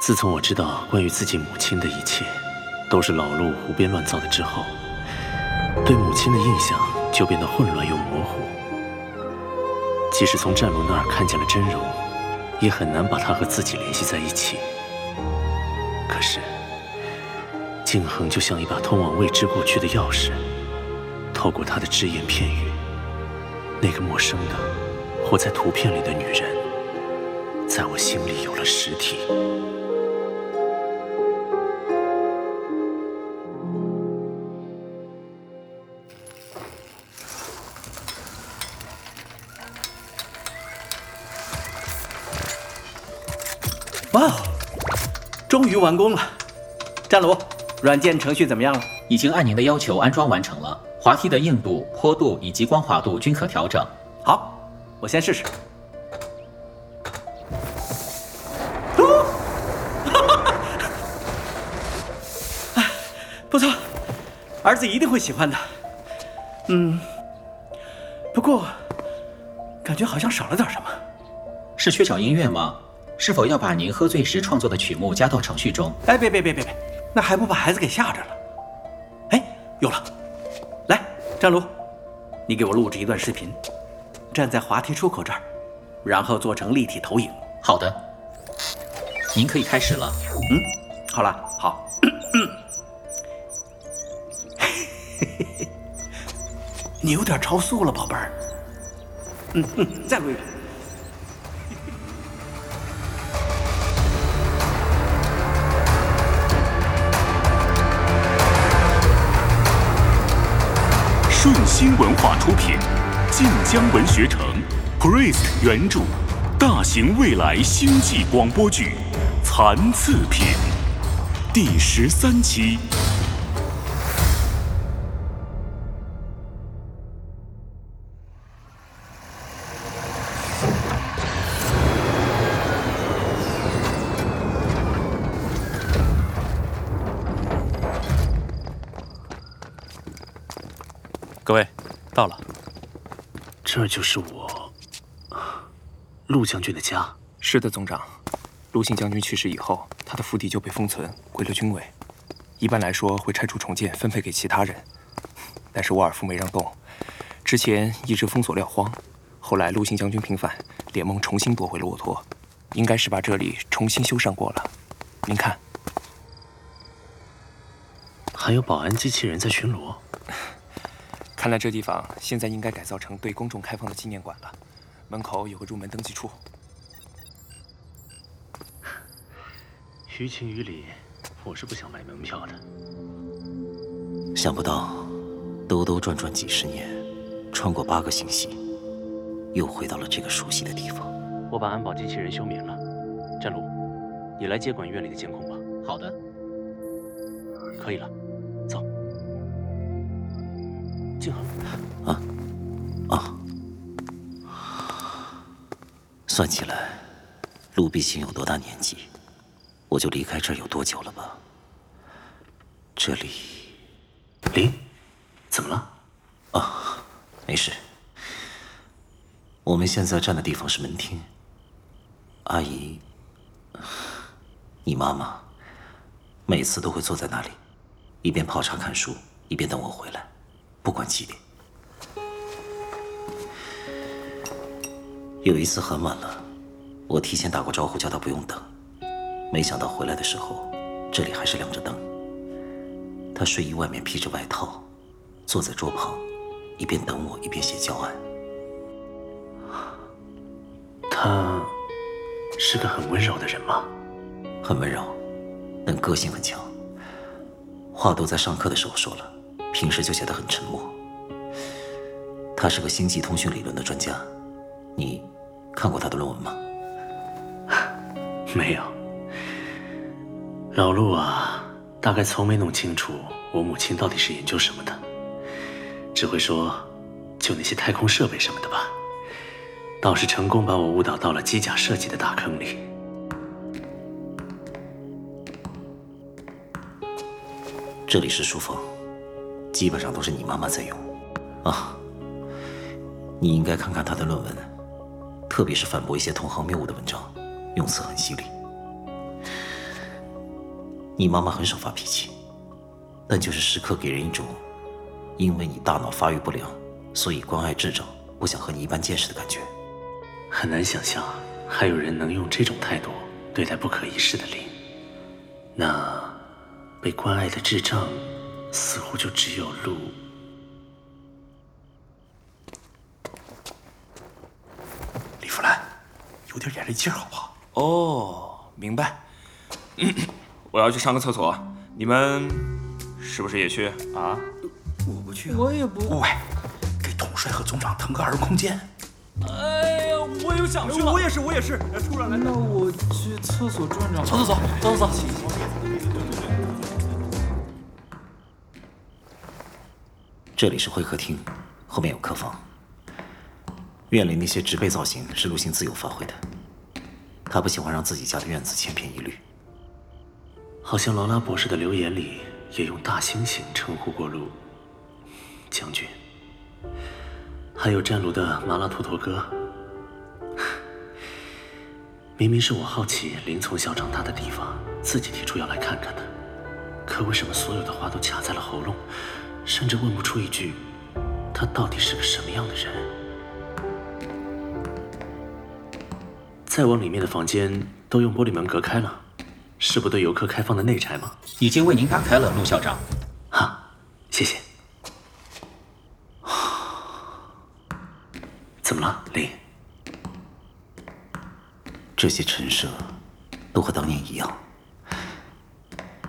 自从我知道关于自己母亲的一切都是老陆胡编乱造的之后，对母亲的印象就变得混乱又模糊。即使从战卢那儿看见了真容，也很难把她和自己联系在一起。可是，静恒就像一把通往未知过去的钥匙，透过他的只言片语，那个陌生的活在图片里的女人，在我心里有了实体。终于完工了！战卢，软件程序怎么样了？已经按您的要求安装完成了，滑梯的硬度、坡度以及光滑度均可调整。好，我先试试。不错，儿子一定会喜欢的。嗯，不过感觉好像少了点什么。是缺少音乐吗？是否要把您喝醉时创作的曲目加到程序中？哎，别别别别别，那还不把孩子给吓着了？哎，有了！来，战卢，你给我录制一段视频，站在滑梯出口这儿，然后做成立体投影。好的，您可以开始了。嗯，好了，好。你有点超速了，宝贝儿。嗯嗯，再录一遍。顺心文化出品，晋江文学城，Priest 原著，大型未来星际广播剧《残次品》第十三期。这就是我，陆将军的家。是的，总长。陆信将军去世以后，他的府邸就被封存归了军委。一般来说会拆除重建，分配给其他人。但是沃尔夫没让动。之前一直封锁撂荒，后来陆信将军平反，联盟重新夺回了沃托，应该是把这里重新修缮过了。您看，还有保安机器人在巡逻。看来这地方现在应该改造成对公众开放的纪念馆了。门口有个入门登记处。于情于理，我是不想买门票的。想不到，兜兜转转几十年，穿过八个星系，又回到了这个熟悉的地方。我把安保机器人休眠了。战卢，你来接管院里的监控吧。好的。可以了，静恒，啊啊！算起来，陆碧清有多大年纪，我就离开这儿有多久了吧？这里，林，怎么了？啊，没事。我们现在站的地方是门厅。阿姨，你妈妈，每次都会坐在那里，一边泡茶看书，一边等我回来，不管几点。有一次很晚了，我提前打过招呼，叫他不用等。没想到回来的时候，这里还是亮着灯。他睡衣外面披着外套，坐在桌旁，一边等我，一边写教案。他是个很温柔的人吗？很温柔，但个性很强。话都在上课的时候说了，平时就显得很沉默。他是个星际通讯理论的专家，你看过他的论文吗？没有。老陆啊，大概从没弄清楚我母亲到底是研究什么的，只会说就那些太空设备什么的吧。倒是成功把我误导到了机甲设计的大坑里。这里是书房，基本上都是你妈妈在用。啊，你应该看看她的论文，特别是反驳一些同行谬误的文章，用词很犀利。你妈妈很少发脾气，但就是时刻给人一种因为你大脑发育不良，所以关爱智障，不想和你一般见识的感觉。很难想象还有人能用这种态度对待不可一世的灵。那被关爱的智障，似乎就只有路。李福兰，有点眼力劲儿好不好？哦，明白。我要去上个厕所，你们是不是也去啊？我不去、啊，我也不。喂，给统帅和总长腾个儿空间。哎呀，我又想去了。我也是，我也是。突然来，那我去厕所转转。走走走，走走走。这里是会客厅，后面有客房。院里那些植被造型是陆星自由发挥的，他不喜欢让自己家的院子千篇一律。好像劳拉博士的留言里也用大猩猩称呼过陆将军，还有战卢的麻辣兔头哥。明明是我好奇林从小长大的地方，自己提出要来看看的，可为什么所有的话都卡在了喉咙，甚至问不出一句，他到底是个什么样的人？再往里面的房间都用玻璃门隔开了。是不对游客开放的内宅吗？已经为您打开了，陆校长。哈，谢谢。怎么了，林？这些陈设都和当年一样，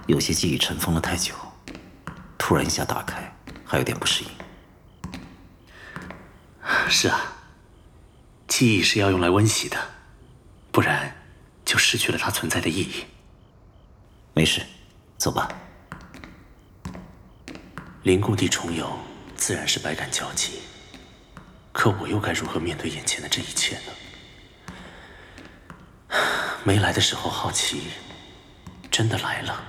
有些记忆尘封了太久，突然一下打开，还有点不适应。是啊，记忆是要用来温习的，不然就失去了它存在的意义。没事，走吧。灵故地重游，自然是百感交集。可我又该如何面对眼前的这一切呢？没来的时候好奇，真的来了，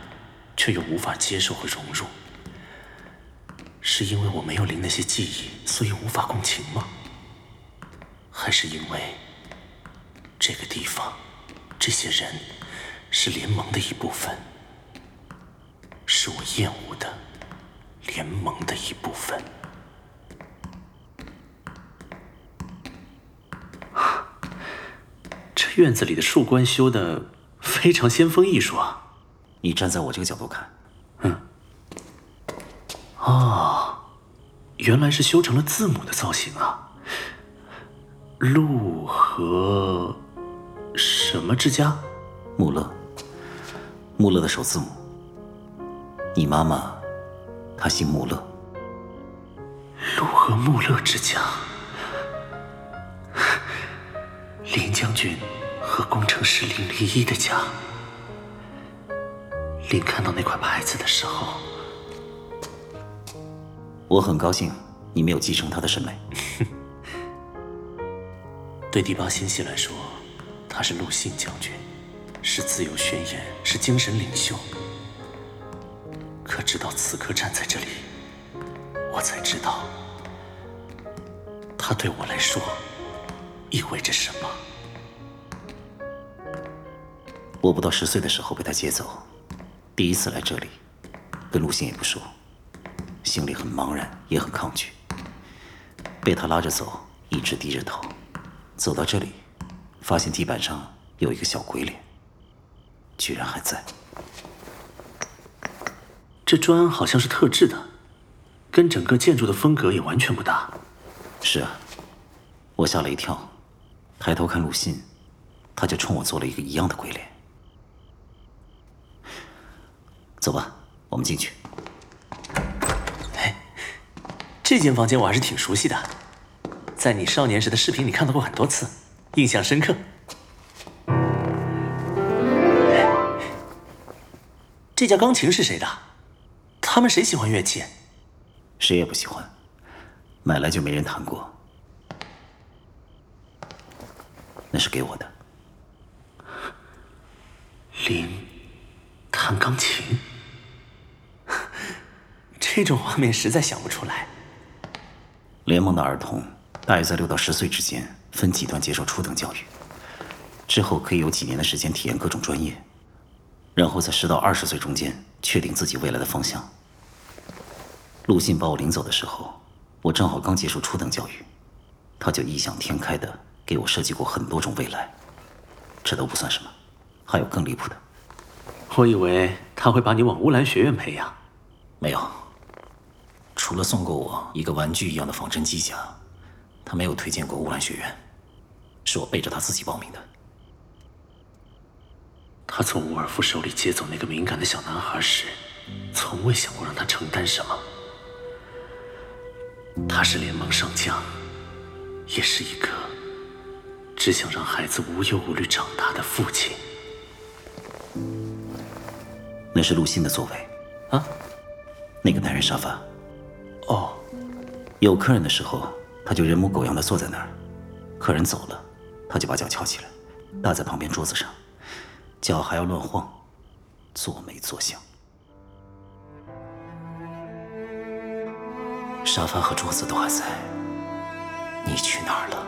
却又无法接受和融入。是因为我没有灵那些记忆，所以无法共情吗？还是因为这个地方，这些人是联盟的一部分？是我厌恶的联盟的一部分。这院子里的树冠修的非常先锋艺术啊！你站在我这个角度看，哦，原来是修成了字母的造型啊！陆和什么之家？穆勒，穆勒的首字母。你妈妈，她姓穆勒。陆和穆勒之家，林将军和工程师林立一的家。林看到那块牌子的时候，我很高兴你没有继承他的审美。对第八星系来说，他是陆信将军，是自由宣言，是精神领袖。可直到此刻站在这里，我才知道，他对我来说意味着什么。我不到十岁的时候被他接走，第一次来这里，跟陆星也不熟，心里很茫然，也很抗拒。被他拉着走，一直低着头，走到这里，发现地板上有一个小鬼脸，居然还在。这砖好像是特制的，跟整个建筑的风格也完全不搭。是啊，我吓了一跳，抬头看陆信，他就冲我做了一个一样的鬼脸。走吧，我们进去。哎，这间房间我还是挺熟悉的，在你少年时的视频里看到过很多次，印象深刻。这架钢琴是谁的？他们谁喜欢乐器？谁也不喜欢，买来就没人弹过。那是给我的。林弹钢琴，这种画面实在想不出来。联盟的儿童大约在六到十岁之间，分几段接受初等教育，之后可以有几年的时间体验各种专业。然后在十到二十岁中间确定自己未来的方向。陆信把我领走的时候，我正好刚结束初等教育，他就异想天开的给我设计过很多种未来。这都不算什么，还有更离谱的。我以为他会把你往乌兰学院培养，没有。除了送过我一个玩具一样的仿真机甲，他没有推荐过乌兰学院，是我背着他自己报名的。他从伍尔夫手里接走那个敏感的小男孩时，从未想过让他承担什么。他是联盟上将，也是一个只想让孩子无忧无虑长大的父亲。那是陆信的座位，啊，那个男人沙发。哦，有客人的时候，他就人模狗样的坐在那儿；客人走了，他就把脚翘起来，搭在旁边桌子上，脚还要乱晃，坐没坐相。沙发和桌子都还在，你去哪儿了？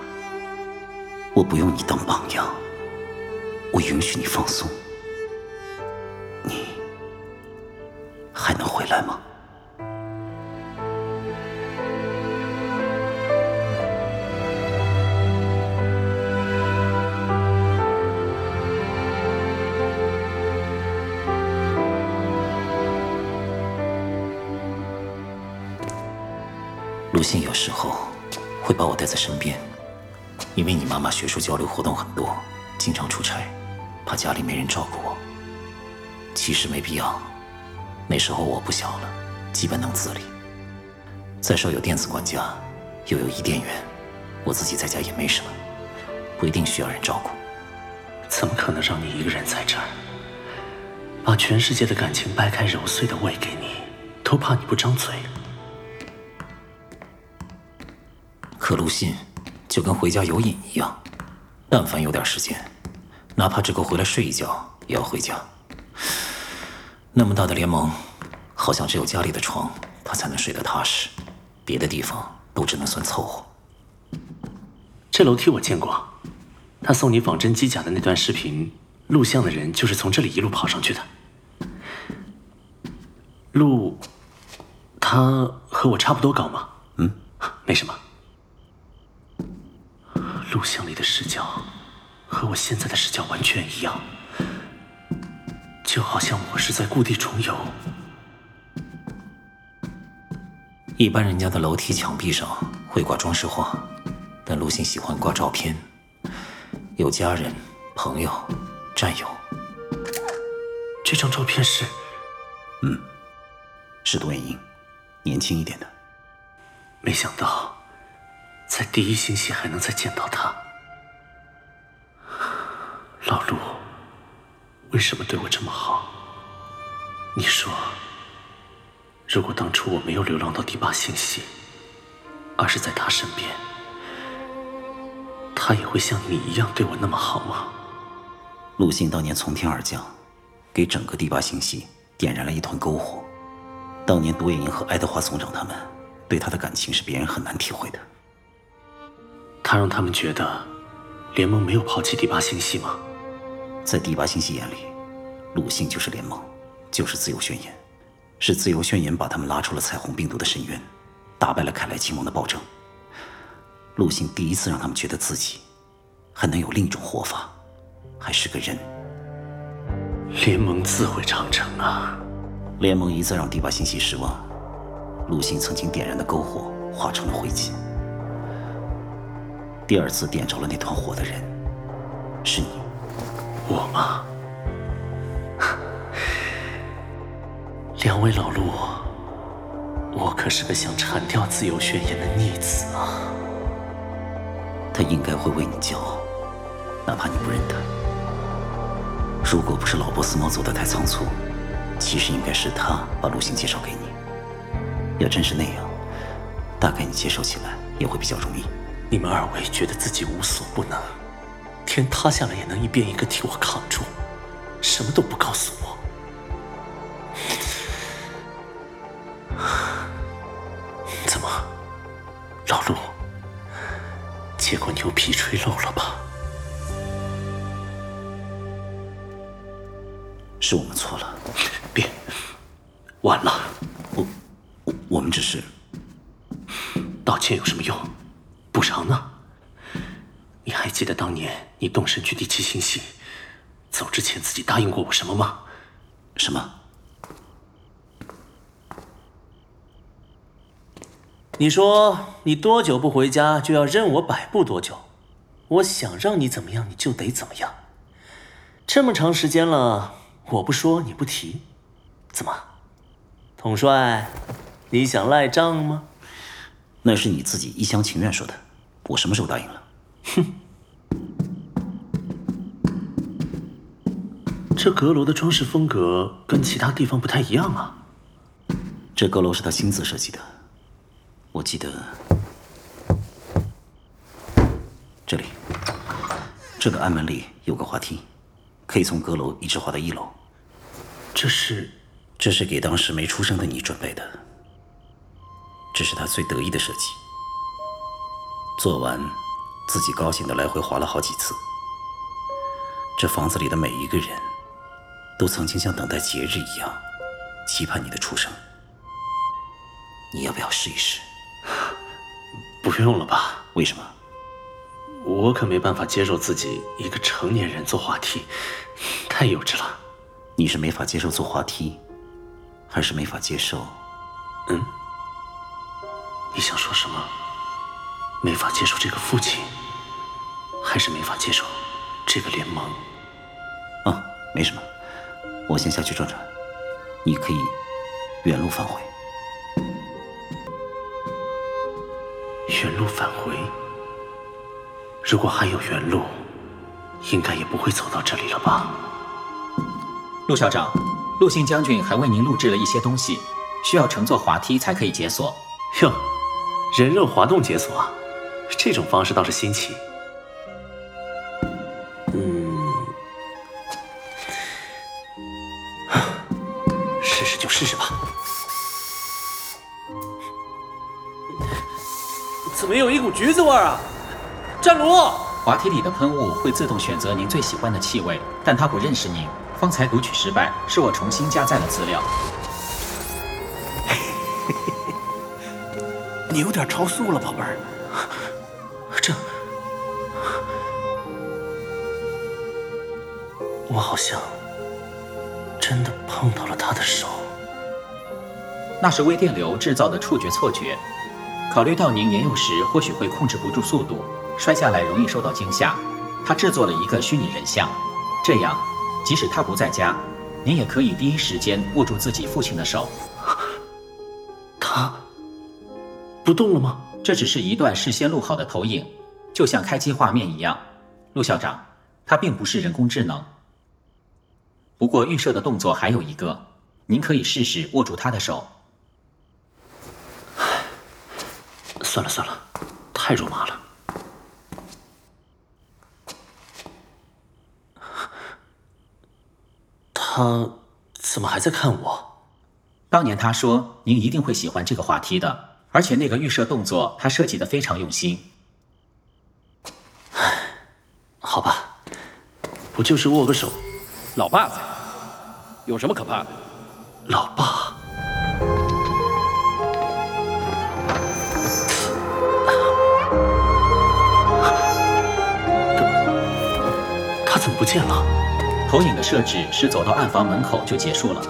我不用你当榜样，我允许你放松。你还能回来吗？带在身边，因为你妈妈学术交流活动很多，经常出差，怕家里没人照顾我。其实没必要，那时候我不小了，基本能自理。再说有电子管家，又有伊甸园，我自己在家也没什么，不一定需要人照顾。怎么可能让你一个人在这儿，把全世界的感情掰开揉碎的喂给你，都怕你不张嘴。可陆信就跟回家有瘾一样，但凡有点时间，哪怕只够回来睡一觉，也要回家。那么大的联盟，好像只有家里的床他才能睡得踏实，别的地方都只能算凑合。这楼梯我见过，他送你仿真机甲的那段视频，录像的人就是从这里一路跑上去的。路，他和我差不多高吗？嗯，没什么。录像里的视角和我现在的视角完全一样，就好像我是在故地重游。一般人家的楼梯墙壁上会挂装饰画，但陆星喜欢挂照片，有家人、朋友、战友。这张照片是，嗯，是杜元英，年轻一点的。没想到。在第一星系还能再见到他，老陆，为什么对我这么好？你说，如果当初我没有流浪到第八星系，而是在他身边，他也会像你一样对我那么好吗？陆信当年从天而降，给整个第八星系点燃了一团篝火。当年独眼鹰和爱德华总长他们对他的感情是别人很难体会的。他让他们觉得联盟没有抛弃第八星系吗？在第八星系眼里，陆星就是联盟，就是自由宣言，是自由宣言把他们拉出了彩虹病毒的深渊，打败了凯莱亲王的暴政。陆星第一次让他们觉得自己还能有另一种活法，还是个人。联盟自毁长城啊！联盟一再让第八星系失望，陆星曾经点燃的篝火化成了灰烬。第二次点着了那团火的人，是你，我吗？两位老陆，我可是个想铲掉自由宣言的逆子啊！他应该会为你骄傲，哪怕你不认他。如果不是老波斯猫走得太仓促，其实应该是他把陆星介绍给你。要真是那样，大概你接受起来也会比较容易。你们二位觉得自己无所不能，天塌下来也能一边一个替我扛住，什么都不告诉我。怎么，老陆，结果牛皮吹漏了吧？是我们错了。别，晚了。我，我，我们只是道歉有什么用？补偿呢？你还记得当年你动身去第七星系，走之前自己答应过我什么吗？什么？你说你多久不回家就要任我摆布多久，我想让你怎么样你就得怎么样。这么长时间了，我不说你不提，怎么？统帅，你想赖账吗？那是你自己一厢情愿说的，我什么时候答应了？哼！这阁楼的装饰风格跟其他地方不太一样啊。这阁楼是他亲自设计的。我记得这里，这个暗门里有个滑梯，可以从阁楼一直滑到一楼。这是，这是给当时没出生的你准备的。这是他最得意的设计。做完，自己高兴的来回滑了好几次。这房子里的每一个人，都曾经像等待节日一样，期盼你的出生。你要不要试一试？不用了吧？为什么？我可没办法接受自己一个成年人坐滑梯，太幼稚了。你是没法接受坐滑梯，还是没法接受？嗯？你想说什么？没法接受这个父亲，还是没法接受这个联盟？啊，没什么，我先下去转转，你可以原路返回。原路返回。如果还有原路，应该也不会走到这里了吧？陆校长，陆信将军还为您录制了一些东西，需要乘坐滑梯才可以解锁。哟，人肉滑动解锁啊，这种方式倒是新奇。嗯，试试就试试吧。怎么有一股橘子味儿啊？战卢，滑梯里的喷雾会自动选择您最喜欢的气味，但它不认识您。方才读取失败，是我重新加载了资料。你有点超速了，宝贝儿。我好像真的碰到了他的手。那是微电流制造的触觉错觉。考虑到您年幼时或许会控制不住速度，摔下来容易受到惊吓，他制作了一个虚拟人像，这样即使他不在家，您也可以第一时间握住自己父亲的手。他不动了吗？这只是一段事先录好的投影，就像开机画面一样。陆校长，它并不是人工智能。不过预设的动作还有一个，您可以试试握住他的手。算了算了，太肉麻了。他怎么还在看我？当年他说您一定会喜欢这个话题的，而且那个预设动作他设计的非常用心。唉，好吧，不就是握个手？老爸在，有什么可怕的？老爸。他怎么不见了？投影的设置是走到暗房门口就结束了。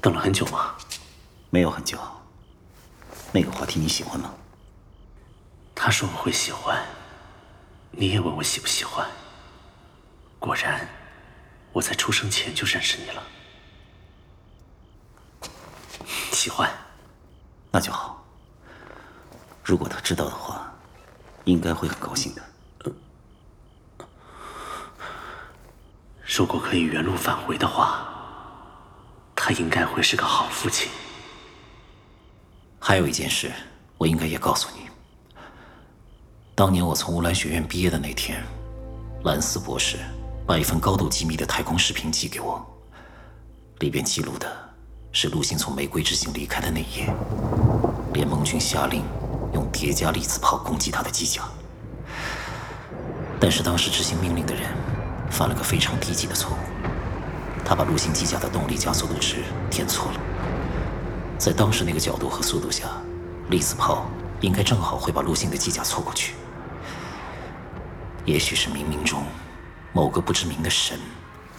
等了很久吗？没有很久。那个话题你喜欢吗？他说我会喜欢，你也问我喜不喜欢。果然，我在出生前就认识你了。喜欢，那就好。如果他知道的话，应该会很高兴的。如果可以原路返回的话，他应该会是个好父亲。还有一件事，我应该也告诉你。当年我从乌兰学院毕业的那天，兰斯博士把一份高度机密的太空视频寄给我，里边记录的是陆星从玫瑰之星离开的那夜，联盟军下令用叠加粒子炮攻击他的机甲。但是当时执行命令的人犯了个非常低级的错误，他把陆星机甲的动力加速度值填错了。在当时那个角度和速度下，粒子炮应该正好会把陆星的机甲错过去。也许是冥冥中某个不知名的神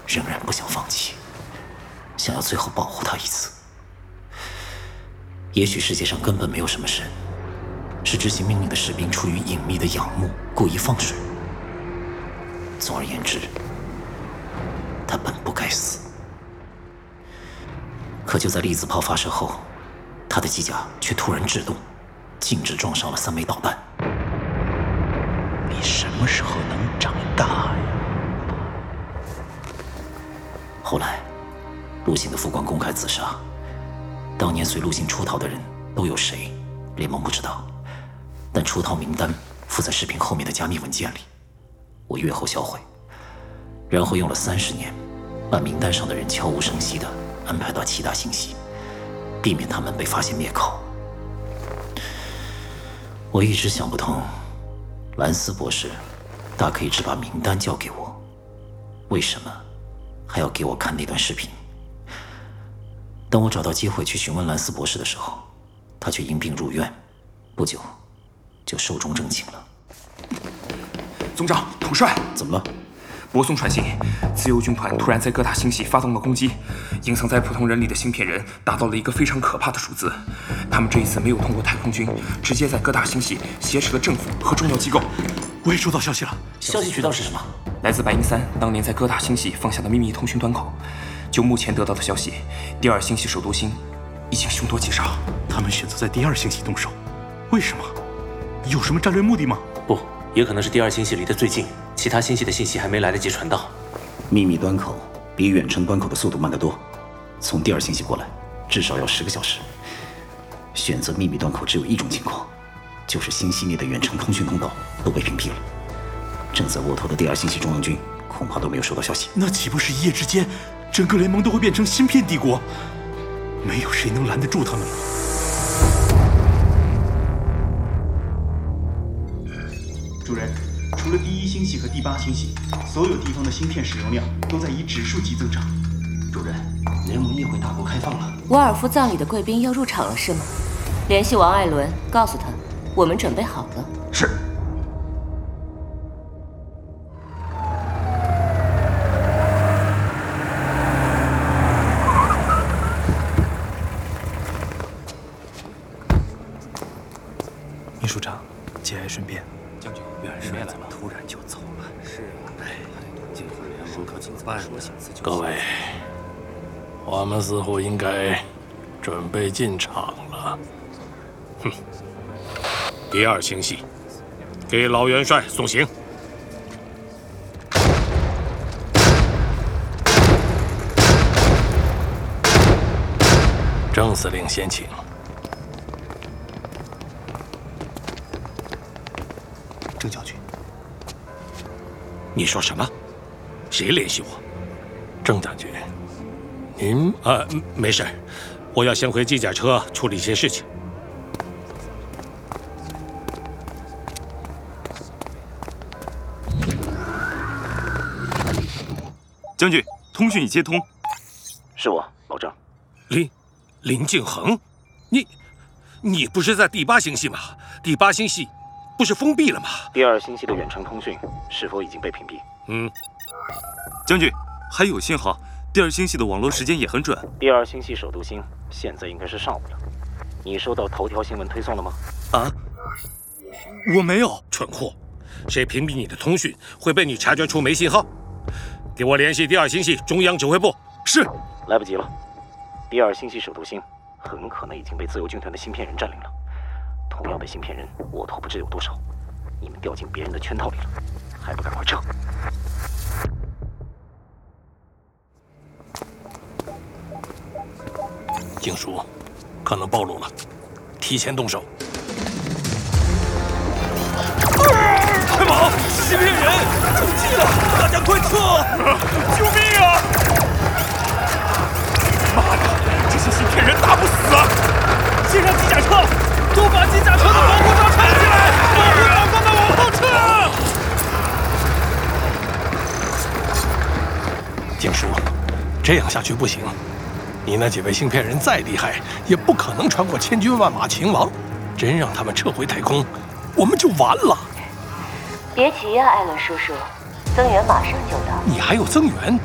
仍然不想放弃，想要最后保护他一次。也许世界上根本没有什么神，是执行命令的士兵出于隐秘的仰慕故意放水。总而言之，他本不该死。可就在粒子炮发射后，他的机甲却突然制动，径直撞上了三枚导弹。你什么时候能长大呀？后来，陆行的副官公开自杀。当年随陆行出逃的人都有谁？联盟不知道，但出逃名单附在视频后面的加密文件里。我阅后销毁，然后用了三十年，把名单上的人悄无声息的安排到其他星系，避免他们被发现灭口。我一直想不通，兰斯博士大可以只把名单交给我，为什么还要给我看那段视频？当我找到机会去询问兰斯博士的时候，他却因病入院，不久就寿终正寝了。总长，统帅，怎么了？博松传信，自由军团突然在各大星系发动了攻击，隐藏在普通人里的芯片人达到了一个非常可怕的数字。他们这一次没有通过太空军，直接在各大星系挟持了政府和重要机构。我也收到消息了，消息渠道是什么？来自白银三当年在各大星系放下的秘密通讯端口。就目前得到的消息，第二星系首都星已经凶多吉少。他们选择在第二星系动手，为什么？有什么战略目的吗？不，也可能是第二星系离得最近，其他星系的信息还没来得及传到。秘密端口比远程端口的速度慢得多，从第二星系过来至少要十个小时。选择秘密端口只有一种情况，就是星系内的远程通讯通道都被屏蔽了。正在窝头的第二星系中央军恐怕都没有收到消息。那岂不是一夜之间？整个联盟都会变成芯片帝国，没有谁能拦得住他们了。主人，除了第一星系和第八星系，所有地方的芯片使用量都在以指数级增长。主任，联盟议会大国开放了，沃尔夫葬礼的贵宾要入场了，是吗？联系王艾伦，告诉他，我们准备好了。是。进场了。哼，第二星系，给老元帅送行。郑司令先请。郑将军，你说什么？谁联系我？郑将军，您啊，没事，我要先回机甲车处理一些事情。将军，通讯已接通。是我，老张。林，林敬恒，你，你不是在第八星系吗？第八星系。不是封闭了吗？第二星系的远程通讯是否已经被屏蔽？嗯，将军还有信号。第二星系的网络时间也很准。第二星系首都星现在应该是上午了。你收到头条新闻推送了吗？啊，我没有。蠢货，谁屏蔽你的通讯会被你察觉出没信号？给我联系第二星系中央指挥部。是。来不及了，第二星系首都星很可能已经被自由军团的芯片人占领了。同样的芯片人，我都不知有多少。你们掉进别人的圈套里了，还不赶快撤！静书，可能暴露了，提前动手。快跑芯片人中计了！大家快撤！救命啊！妈的，这些芯片人打不死啊！先上机甲车，都把机甲车的防护罩拆起来，保护长官们往后撤！静书，这样下去不行。你那几位芯片人再厉害，也不可能穿过千军万马秦王。真让他们撤回太空，我们就完了。别急啊，艾伦叔叔，增援马上就到。你还有增援？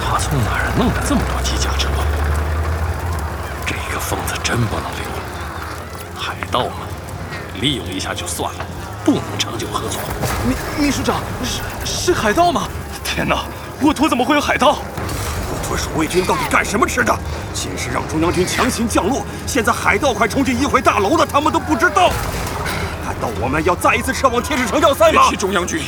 他从哪儿弄的这么多机甲车？这个疯子真不能留。海盗嘛，利用一下就算了，不能长久合作。秘秘书长，是是海盗吗？天哪，沃托怎么会有海盗？沃托守卫军到底干什么吃的？先是让中央军强行降落，现在海盗快冲进议会大楼了，他们都不知道。难道我们要再一次撤往天使城要塞吗？别提中央军，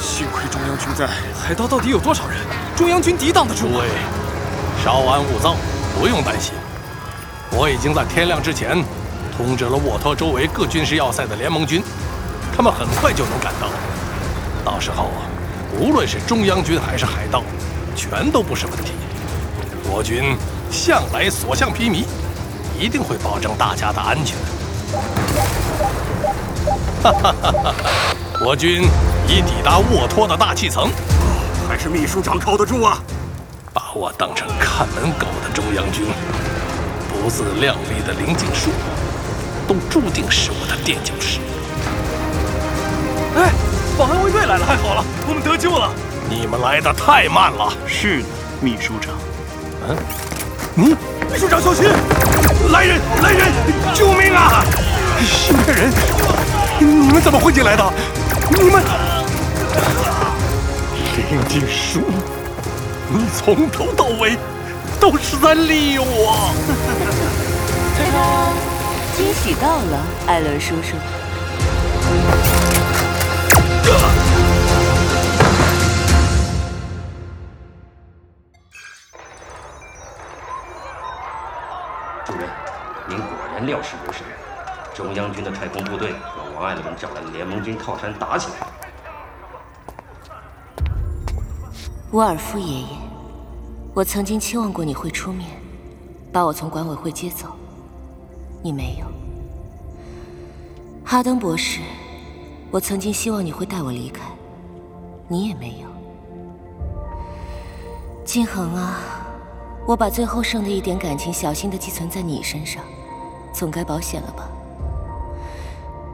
幸亏中央军在。海盗到底有多少人？中央军抵挡得住吗？诸位，稍安勿躁，不用担心。我已经在天亮之前通知了沃托周围各军事要塞的联盟军，他们很快就能赶到。到时候，无论是中央军还是海盗，全都不是问题。我军向来所向披靡，一定会保证大家的安全。哈哈哈哈哈！我军已抵达沃托的大气层，还是秘书长靠得住啊！把我当成看门狗的中央军，不自量力的林景树，都注定是我的垫脚石。哎，保安卫队来了，太好了，我们得救了！你们来的太慢了。是的，秘书长。嗯，嗯秘书长小心！来人，来人！救命啊！芯片人，你们怎么混进来的？你们，林静书，你从头到尾都是在利用我。这个惊喜到了，艾伦叔叔。主任，您果然料事如神。中央军的太空部队和王爱伦找来的联盟军靠山打起来了。沃尔夫爷爷，我曾经期望过你会出面，把我从管委会接走，你没有。哈登博士，我曾经希望你会带我离开，你也没有。金恒啊，我把最后剩的一点感情小心的寄存在你身上，总该保险了吧？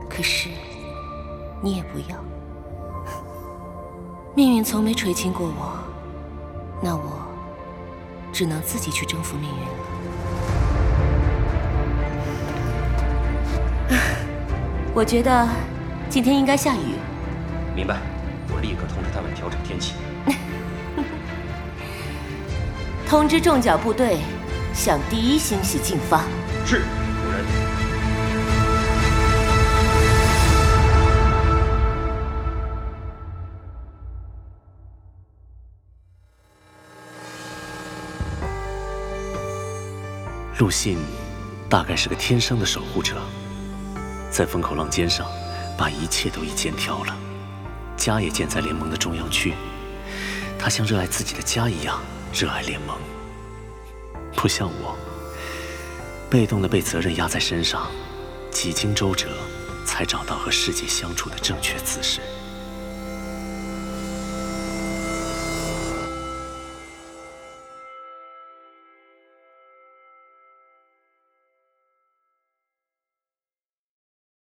可是，你也不要。命运从没垂青过我，那我只能自己去征服命运了。我觉得今天应该下雨。明白，我立刻通知他们调整天气。通知重甲部队向第一星系进发。是。陆信大概是个天生的守护者，在风口浪尖上，把一切都一肩挑了。家也建在联盟的中央区，他像热爱自己的家一样热爱联盟，不像我，被动的被责任压在身上，几经周折才找到和世界相处的正确姿势。